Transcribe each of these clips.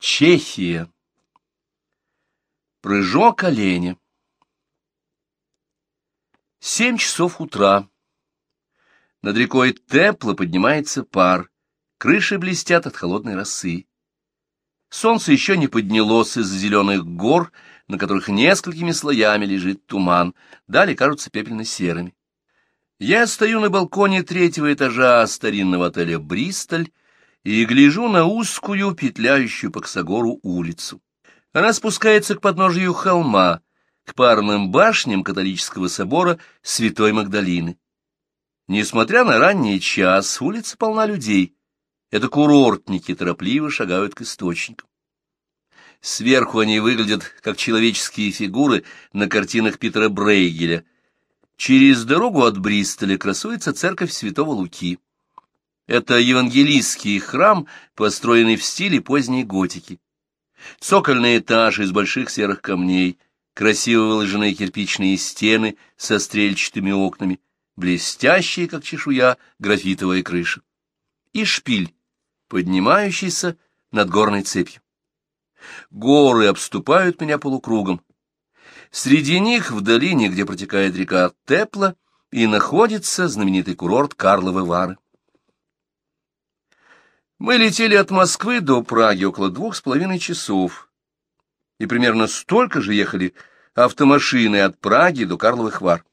Чехия. Прыжок оленя. Семь часов утра. Над рекой Тепло поднимается пар, крыши блестят от холодной росы. Солнце еще не поднялось из зеленых гор, на которых несколькими слоями лежит туман, далее кажутся пепельно-серыми. Я стою на балконе третьего этажа старинного отеля «Бристоль» и гляжу на узкую, петляющую по Ксагору улицу. Она спускается к подножию холма, к парным башням католического собора Святой Магдалины. Несмотря на ранний час, улица полна людей. Это курортники торопливо шагают к источникам. Сверху они выглядят как человеческие фигуры на картинах Питера Брейгеля. Через дорогу от Бристоля красуется церковь Святого Луки. Это евангелистский храм, построенный в стиле поздней готики. Цокольный этаж из больших серых камней, красиво выложенные кирпичные стены со стрельчатыми окнами, блестящие, как чешуя, графитовая крыша. И шпиль, поднимающийся над горной цепью. Горы обступают меня полукругом. Среди них, в долине, где протекает река Тепла, и находится знаменитый курорт Карловы Вары. Мы летели от Москвы до Праги около двух с половиной часов, и примерно столько же ехали автомашины от Праги до Карловых Вар.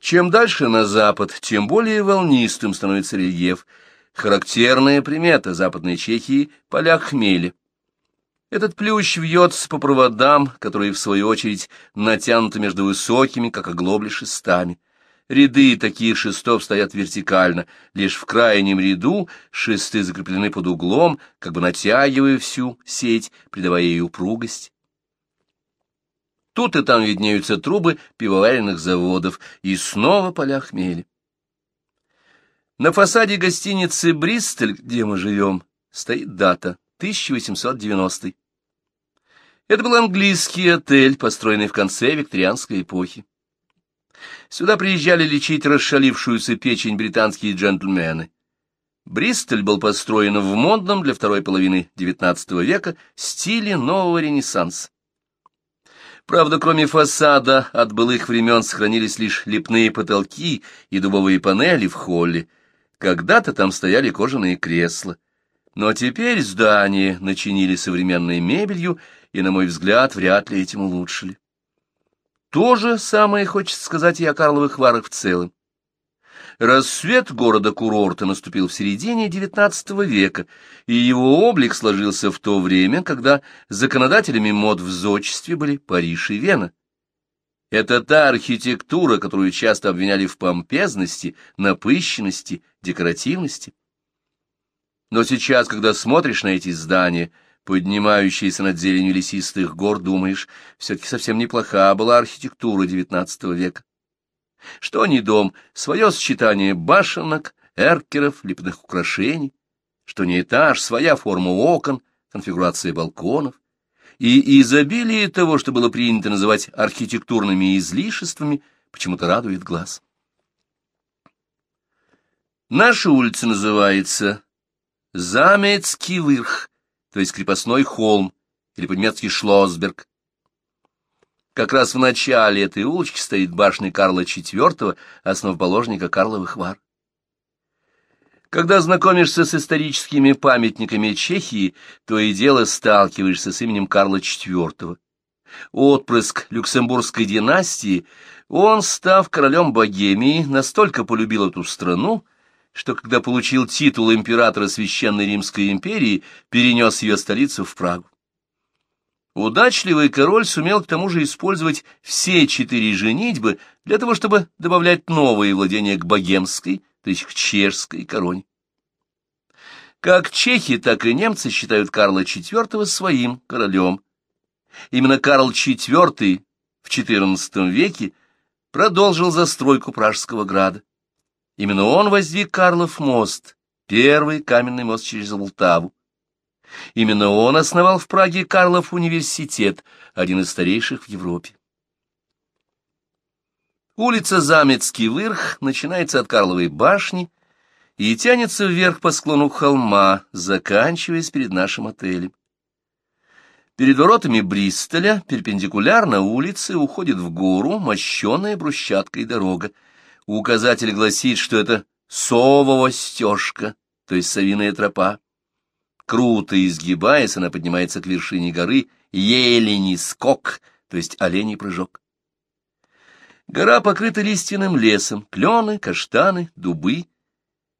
Чем дальше на запад, тем более волнистым становится рельеф, характерная примета Западной Чехии — поля хмеля. Этот плющ вьется по проводам, которые, в свою очередь, натянуты между высокими, как оглобли, шестами. Ряды таких шестов стоят вертикально, лишь в крайнем ряду шесты закреплены под углом, как бы натягивая всю сеть, придавая ей упругость. Тут и там виднеются трубы пивоваренных заводов, и снова поля хмели. На фасаде гостиницы «Бристоль», где мы живем, стоит дата 1890. Это был английский отель, построенный в конце викторианской эпохи. Сюда приезжали лечить расшалившуюся печень британские джентльмены. Бристоль был построен в модном для второй половины XIX века стиле нового ренессанса. Правда, кроме фасада, от былых времен сохранились лишь лепные потолки и дубовые панели в холле. Когда-то там стояли кожаные кресла. Но теперь здание начинили современной мебелью и, на мой взгляд, вряд ли этим улучшили. То же самое хочется сказать и о Карловых Варах в целом. Рассвет города-курорта наступил в середине XIX века, и его облик сложился в то время, когда законодателями мод в зодчестве были Париж и Вена. Это та архитектура, которую часто обвиняли в помпезности, напыщенности, декоративности. Но сейчас, когда смотришь на эти здания, поднимающиеся над зеленью лесистых гор, думаешь, все-таки совсем неплоха была архитектура XIX века. Что ни дом, свое сочетание башенок, эркеров, лепных украшений, что не этаж, своя форма окон, конфигурация балконов, и изобилие того, что было принято называть архитектурными излишествами, почему-то радует глаз. Наша улица называется Замецкий Вырх, то есть крепостной холм, или по-немецки Шлосберг. Как раз в начале этой улочки стоит башня Карла IV, основоположника Карловых Вар. Когда знакомишься с историческими памятниками Чехии, то и дело сталкиваешься с именем Карла IV. Отпрыск люксембургской династии, он, став королем Богемии, настолько полюбил эту страну, что когда получил титул императора Священной Римской империи, перенес ее столицу в Прагу. Удачливый король сумел к тому же использовать все четыре женитьбы для того, чтобы добавлять новые владения к богемской, то есть к чешской короне. Как чехи, так и немцы считают Карла IV своим королем. Именно Карл IV в XIV веке продолжил застройку Пражского града. Именно он воздвиг Карлов мост, первый каменный мост через Волтаву. Именно он основал в Праге Карлов университет, один из старейших в Европе. Улица Замецкий Вырх начинается от Карловой башни и тянется вверх по склону холма, заканчиваясь перед нашим отелем. Перед воротами Бристоля перпендикулярно улице уходит в гору мощеная брусчаткой дорога. Указатель гласит, что это сового стежка, то есть совиная тропа. Круто изгибаясь, она поднимается к вершине горы Елени скок, то есть оленей прыжок. Гора покрыта лиственным лесом, клены, каштаны, дубы.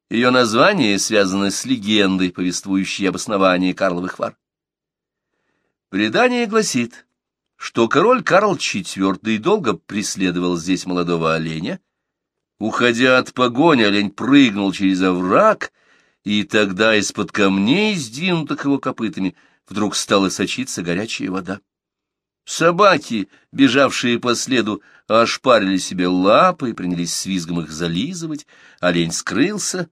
Ее название связано с легендой, повествующей об основании Карловых Вар. Предание гласит, что король Карл IV долго преследовал здесь молодого оленя. Уходя от погони, олень прыгнул через овраг, и тогда из-под камней, сдвинутых его копытами, вдруг стала сочиться горячая вода. Собаки, бежавшие по следу, ошпарили себе лапы и принялись с визгом их зализывать, олень скрылся,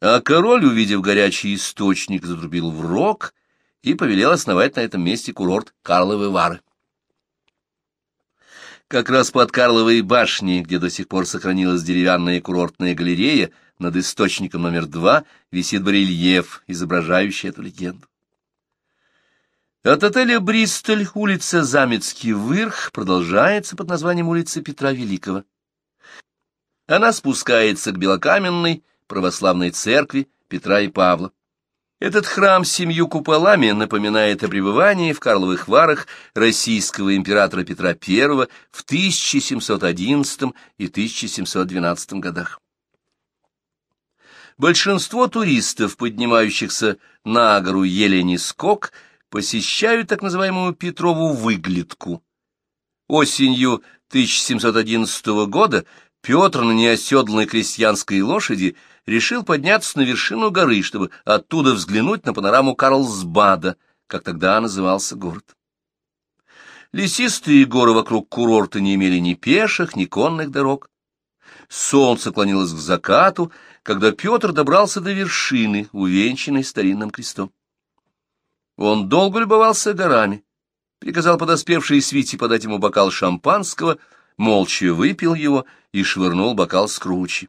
а король, увидев горячий источник, затрубил в рог — и повелел основать на этом месте курорт Карловы Вары. Как раз под Карловой башней, где до сих пор сохранилась деревянная курортная галерея, над источником номер два висит барельеф, изображающий эту легенду. От отеля «Бристоль» улица Замецкий Вырх продолжается под названием улицы Петра Великого. Она спускается к белокаменной православной церкви Петра и Павла. Этот храм с семью куполами напоминает о пребывании в Карловых Варах российского императора Петра I в 1711 и 1712 годах. Большинство туристов, поднимающихся на гору Елени-Скок, посещают так называемую Петрову выглядку. Осенью 1711 года Петр на неоседланной крестьянской лошади – решил подняться на вершину горы, чтобы оттуда взглянуть на панораму Карлсбада, как тогда назывался город. Лесистые горы вокруг курорта не имели ни пеших, ни конных дорог. Солнце клонилось к закату, когда Петр добрался до вершины, увенчанной старинным крестом. Он долго любовался горами, приказал подоспевшей свите подать ему бокал шампанского, молча выпил его и швырнул бокал с кручи.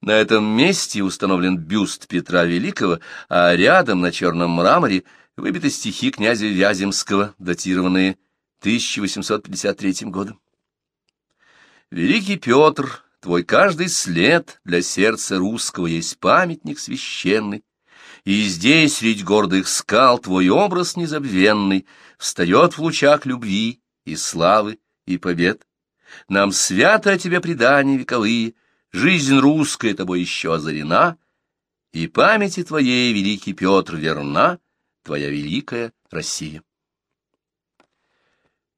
На этом месте установлен бюст Петра Великого, а рядом на черном мраморе выбиты стихи князя Вяземского, датированные 1853 годом. Великий Петр, твой каждый след для сердца русского есть памятник священный, и здесь, средь гордых скал, твой образ незабвенный встает в лучах любви и славы и побед. Нам свято о тебе предания вековые, жизнь русская тобой еще озарена, и памяти твоей, великий Петр, верна, твоя великая Россия.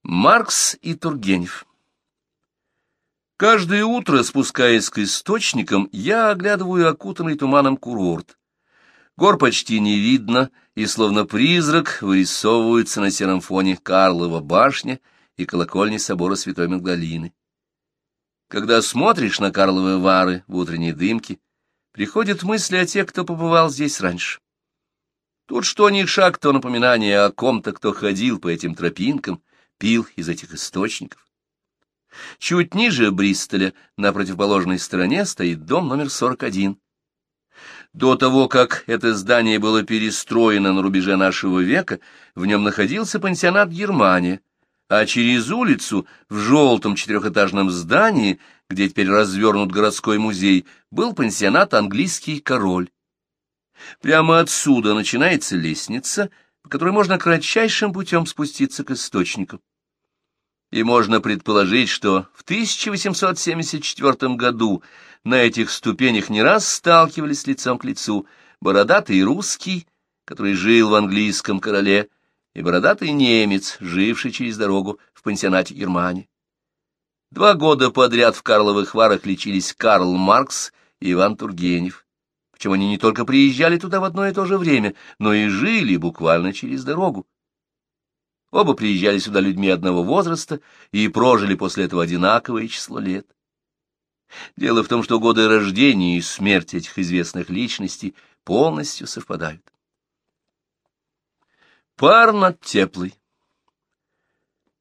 Маркс и Тургенев Каждое утро, спускаясь к источникам, я оглядываю окутанный туманом курорт. Гор почти не видно, и словно призрак вырисовываются на сером фоне Карлова башня и колокольни собора Святой Магдалины. Когда смотришь на Карловы Вары в утренней дымке, приходят мысли о тех, кто побывал здесь раньше. Тут что ни шаг, то напоминание о ком-то, кто ходил по этим тропинкам, пил из этих источников. Чуть ниже Бристоля, на противоположной стороне, стоит дом номер 41. До того, как это здание было перестроено на рубеже нашего века, в нем находился пансионат Германия — а через улицу, в желтом четырехэтажном здании, где теперь развернут городской музей, был пансионат «Английский король». Прямо отсюда начинается лестница, по которой можно кратчайшим путем спуститься к источнику. И можно предположить, что в 1874 году на этих ступенях не раз сталкивались лицом к лицу бородатый русский, который жил в английском короле, и бородатый немец, живший через дорогу в пансионате Германии. Два года подряд в Карловых Варах лечились Карл Маркс и Иван Тургенев. Причем они не только приезжали туда в одно и то же время, но и жили буквально через дорогу. Оба приезжали сюда людьми одного возраста и прожили после этого одинаковое число лет. Дело в том, что годы рождения и смерти этих известных личностей полностью совпадают. Пар над теплой.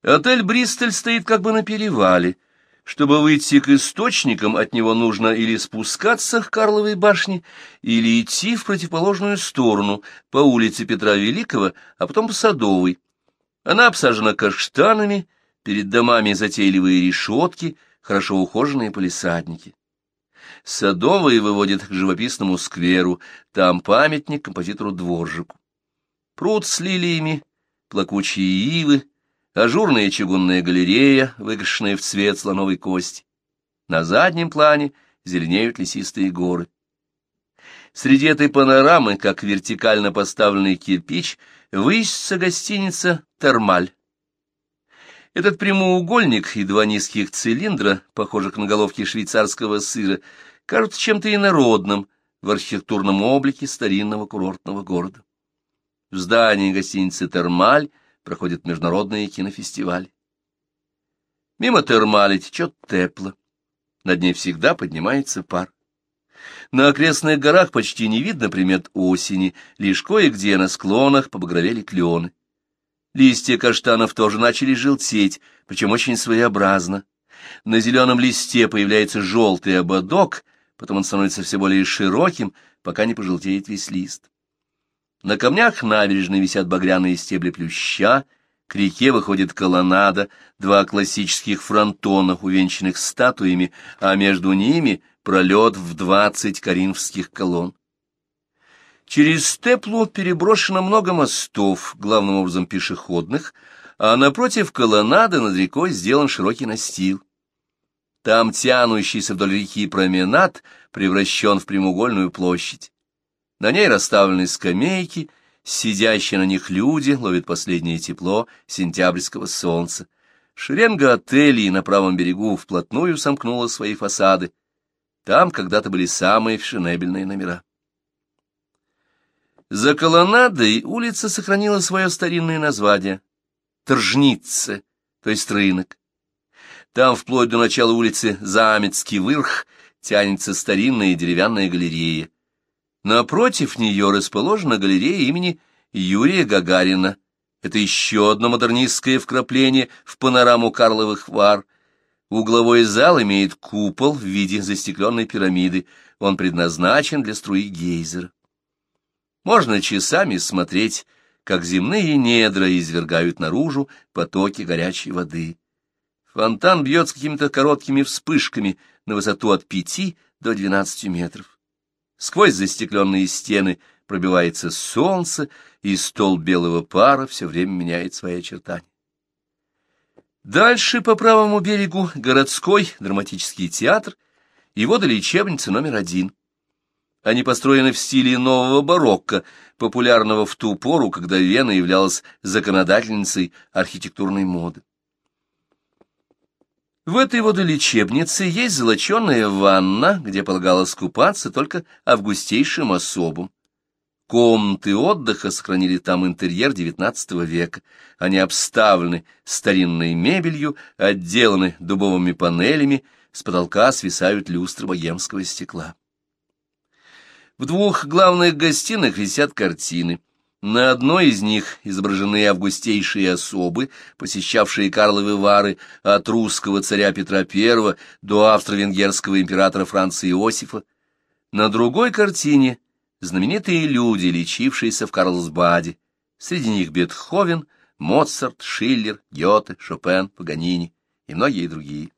Отель «Бристоль» стоит как бы на перевале. Чтобы выйти к источникам, от него нужно или спускаться к Карловой башне, или идти в противоположную сторону, по улице Петра Великого, а потом по Садовой. Она обсажена каштанами, перед домами затейливые решетки, хорошо ухоженные полисадники. Садовые выводят к живописному скверу, там памятник композитору Дворжику. Пруд с лилиями, плакучие ивы, ажурная чугунная галерея, выкрашенная в цвет слоновой кости. На заднем плане зеленеют лесистые горы. Среди этой панорамы, как вертикально поставленный кирпич, высится гостиница «Термаль». Этот прямоугольник и два низких цилиндра, похожих на головки швейцарского сыра, кажутся чем-то инородным в архитектурном облике старинного курортного города. В здании гостиницы «Термаль» проходит международный кинофестиваль. Мимо термали течет тепло. Над ней всегда поднимается пар. На окрестных горах почти не видно примет осени, лишь кое-где на склонах побагровели клены. Листья каштанов тоже начали желтеть, причем очень своеобразно. На зеленом листе появляется желтый ободок, потом он становится все более широким, пока не пожелтеет весь лист. На камнях набережной висят багряные стебли плюща, к реке выходит колоннада, два классических фронтона, увенчанных статуями, а между ними пролет в двадцать коринфских колонн. Через Степлу переброшено много мостов, главным образом пешеходных, а напротив колоннады над рекой сделан широкий настил. Там тянущийся вдоль реки променад превращен в прямоугольную площадь. На ней расставлены скамейки, сидящие на них люди ловят последнее тепло сентябрьского солнца. Шеренга отелей на правом берегу вплотную сомкнула свои фасады. Там когда-то были самые фешенебельные номера. За колоннадой улица сохранила свое старинное название — Торжница, то есть рынок. Там вплоть до начала улицы Заметский вырх тянется старинная деревянная галерея. Напротив нее расположена галерея имени Юрия Гагарина. Это еще одно модернистское вкрапление в панораму Карловых Вар. Угловой зал имеет купол в виде застекленной пирамиды. Он предназначен для струи гейзера. Можно часами смотреть, как земные недра извергают наружу потоки горячей воды. Фонтан бьет с какими-то короткими вспышками на высоту от пяти до двенадцати метров. Сквозь застекленные стены пробивается солнце, и стол белого пара все время меняет свои очертания. Дальше по правому берегу городской драматический театр и водолечебница номер один. Они построены в стиле нового барокко, популярного в ту пору, когда Вена являлась законодательницей архитектурной моды. В этой водолечебнице есть золоченая ванна, где полагалось купаться только августейшим особам. Комнаты отдыха сохранили там интерьер XIX века. Они обставлены старинной мебелью, отделаны дубовыми панелями, с потолка свисают люстры богемского стекла. В двух главных гостиных висят картины — на одной из них изображены августейшие особы, посещавшие Карловы Вары от русского царя Петра I до австро-венгерского императора Франца Иосифа. На другой картине знаменитые люди, лечившиеся в Карлсбаде. Среди них Бетховен, Моцарт, Шиллер, Гёте, Шопен, Паганини и многие другие.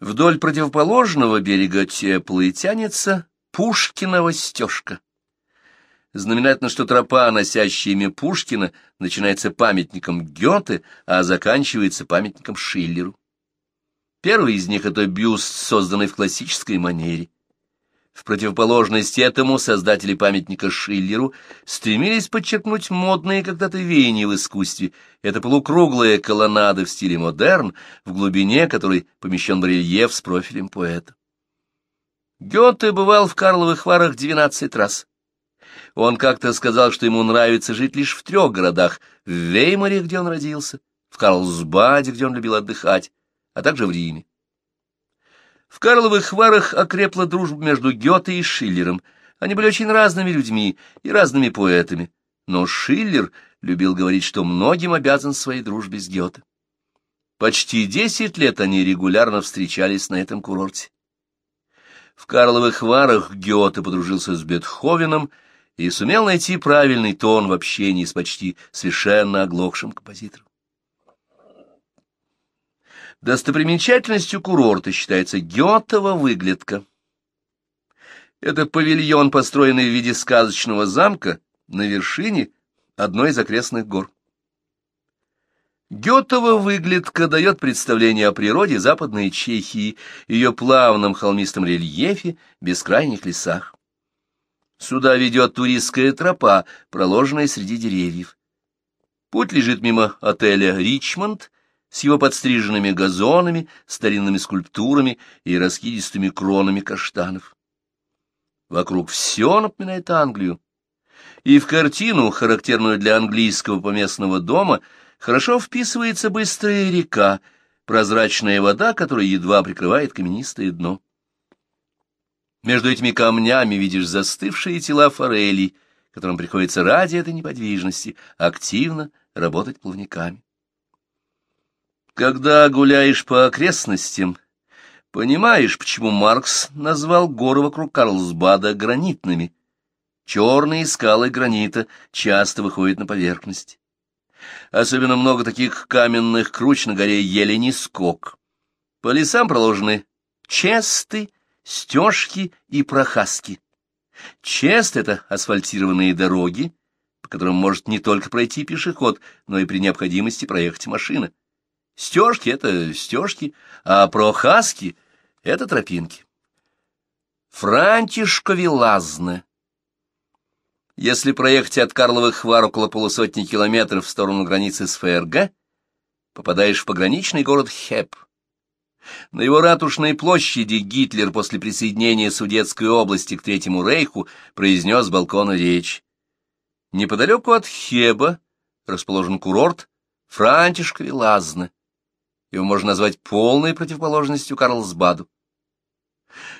Вдоль противоположного берега Теплы тянется Пушкинова стежка. Знаменательно, что тропа, носящая имя Пушкина, начинается памятником Гёте, а заканчивается памятником Шиллеру. Первый из них — это бюст, созданный в классической манере. В противоположность этому создатели памятника Шиллеру стремились подчеркнуть модные когда-то веяния в искусстве. Это полукруглая колоннада в стиле модерн, в глубине которой помещен барельеф с профилем поэта. Гёте бывал в Карловых Варах двенадцать раз. Он как-то сказал, что ему нравится жить лишь в трех городах — в Веймаре, где он родился, в Карлсбаде, где он любил отдыхать, а также в Риме. В Карловых Варах окрепла дружба между Гёте и Шиллером. Они были очень разными людьми и разными поэтами, но Шиллер любил говорить, что многим обязан своей дружбе с Гёте. Почти десять лет они регулярно встречались на этом курорте. В Карловых Варах Гёте подружился с Бетховеном и сумел найти правильный тон в общении с почти совершенно оглохшим композитором. Достопримечательностью курорта считается Гетова выглядка. Это павильон, построенный в виде сказочного замка на вершине одной из окрестных гор. Гетова выглядка дает представление о природе Западной Чехии, ее плавном холмистом рельефе, бескрайних лесах. Сюда ведет туристская тропа, проложенная среди деревьев. Путь лежит мимо отеля «Ричмонд» с его подстриженными газонами, старинными скульптурами и раскидистыми кронами каштанов. Вокруг все напоминает Англию. И в картину, характерную для английского поместного дома, хорошо вписывается быстрая река, прозрачная вода, которая едва прикрывает каменистое дно. Между этими камнями видишь застывшие тела форелей, которым приходится ради этой неподвижности активно работать плавниками. Когда гуляешь по окрестностям, понимаешь, почему Маркс назвал горы вокруг Карлсбада гранитными. Черные скалы гранита часто выходят на поверхность. Особенно много таких каменных круч на горе Елени-Скок. По лесам проложены честы, стежки и прохаски. Чест — это асфальтированные дороги, по которым может не только пройти пешеход, но и при необходимости проехать машина. Стежки — это стежки, а прохаски — это тропинки. Франтишкови лазны если проехать от Карловых Вар около полусотни километров в сторону границы с ФРГ, попадаешь в пограничный город Хеп. На его ратушной площади Гитлер после присоединения Судетской области к Третьему Рейху произнес с балкона речь. Неподалеку от Хеба расположен курорт Франтишкови Лазны. Его можно назвать полной противоположностью Карлсбаду.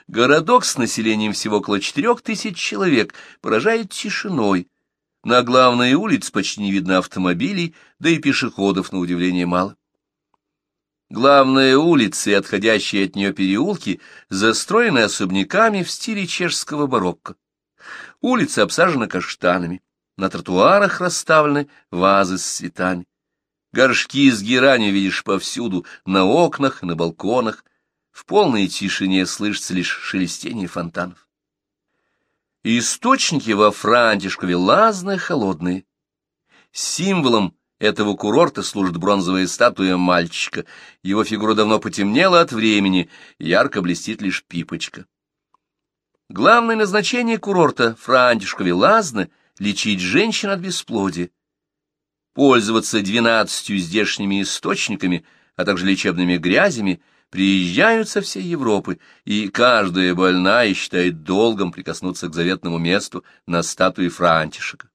Городок с населением всего около четырех тысяч человек поражает тишиной. На главной улице почти не видно автомобилей, да и пешеходов, на удивление, мало. Главная улица и отходящие от нее переулки застроены особняками в стиле чешского барокко. Улица обсажена каштанами, на тротуарах расставлены вазы с цветами. Горшки с геранью видишь повсюду, на окнах, на балконах, в полной тишине слышится лишь шелестение фонтанов. Источники во Франтишкове лазные, холодные. Символом этого курорта служит бронзовая статуя мальчика. Его фигура давно потемнела от времени, ярко блестит лишь пипочка. Главное назначение курорта Франтишкове Лазны — лечить женщин от бесплодия. Пользоваться двенадцатью здешними источниками, а также лечебными грязями — приезжают со всей Европы, и каждая больная считает долгом прикоснуться к заветному месту на статуе Франтишека.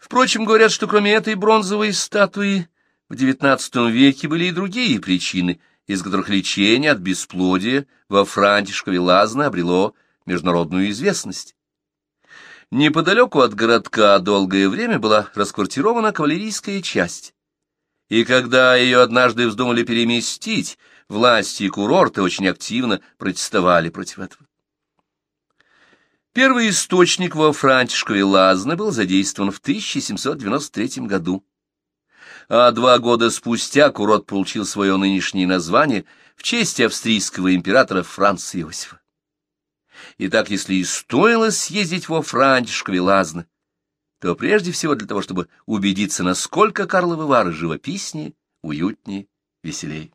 Впрочем, говорят, что кроме этой бронзовой статуи в XIX веке были и другие причины, из которых лечение от бесплодия во Франтишкове Лазно обрело международную известность. Неподалеку от городка долгое время была расквартирована кавалерийская часть и когда ее однажды вздумали переместить, власти и курорты очень активно протестовали против этого. Первый источник во Франтишкове Лазны был задействован в 1793 году, а два года спустя курорт получил свое нынешнее название в честь австрийского императора Франца Иосифа. Итак, если и стоило съездить во Франтишкове Лазны, то прежде всего для того, чтобы убедиться, насколько Карловы Вары живописнее, уютнее, веселее.